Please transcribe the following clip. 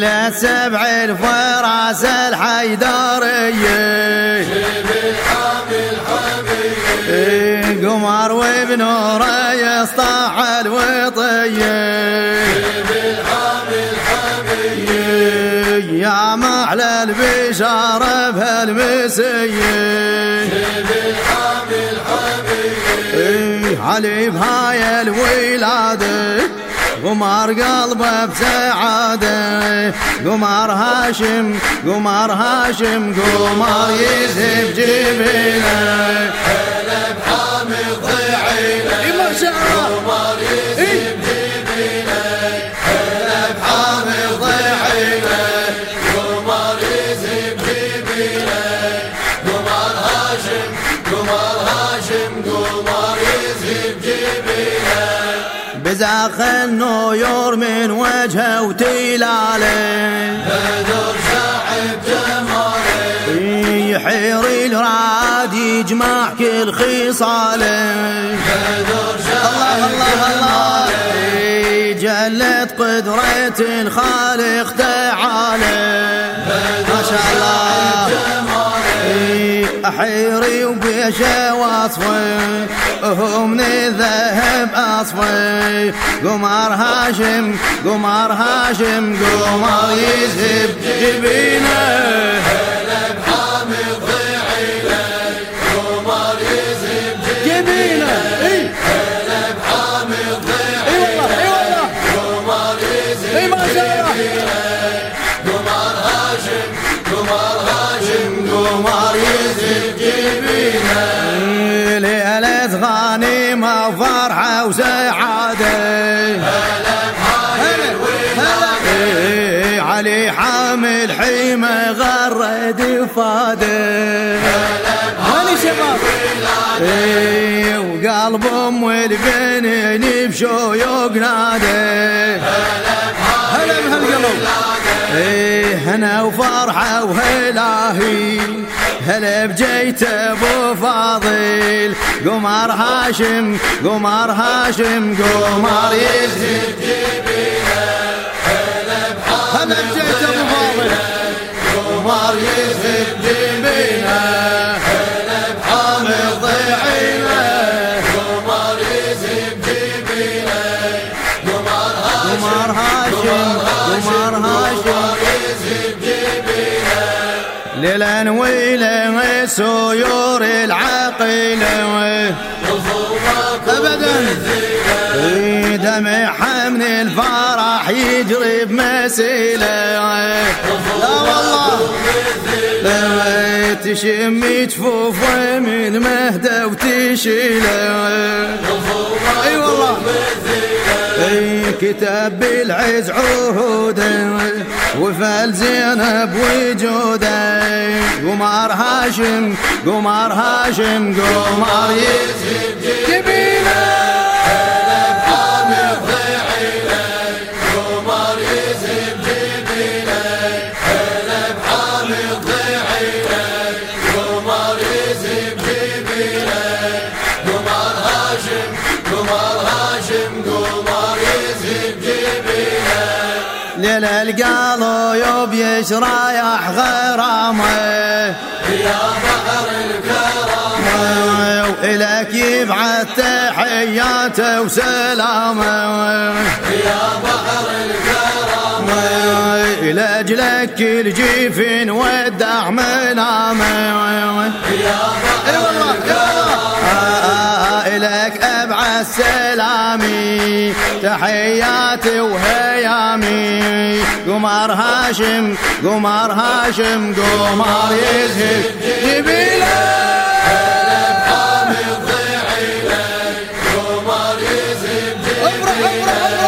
ولا سبع الفراس الحيدرية. جبل حامل حبيبي قمر وبنوره يسطح الوطية. جبل حامل حبيبي يا معلى البشارة بهالمسية. جبل حامل حبيبي علي بهاي الولادة. قمر قلبه بسعادة. قمر هاشم قمر هاشم قمر يذهب جبينه. هلا بحامل ضيعينه ما شاء الله قمر يزهب جبينه هاشم قمر هاشم قمر يزهب جبينه. بزاخ النيور من وجهه وتلاله بدر شاعب جماله يحير الراد يجمع كل خصاله. بدر الله شاعب الله الله. جلت قدرة الخالق تعالى ما شاء الله. أحيري وبيشه واصفي. وهو من الذهب أصفي. قمر هاشم قمر هاشم قمر يذهب جبينه. ليلة غانمة وفرحة وسعادة إيه، علي حامل حيمة غرد فادة هاني شباب إيه، وقلب ام البنين بشويق نادي هلا بهالقلب إيه هنا وفرحة وهلاهي هلا بجيت أبو فاضل؟ قمر هاشم قمر هاشم قمر يزهد هلا بجيت أبو فاضل؟ قمر يزهد جبينه جبينه قمر قمر هاشم قمر هاشم للانويل سيور العقيلة. ابدا. دمع من الفرح يجري بمسيله لا والله. تشم جفوف من مهدة وتشيلة. أي والله. كتاب بالعز عهوده وفال زينب وجوده قمر هاشم قمر هاشم قمر يزهد ليل القلب يشرايح غرامه يا بحر الكرامة. وإلك يبعث تحياته وسلامة. يا بحر الكرامة. لأجلك الجيفين ودع منامة. يا بحر اي والله. إلك أبعث سلامي. تحياتي وهيامي قمر هاشم قمر هاشم قمر يزهد. جبيله قمر يزهب افرح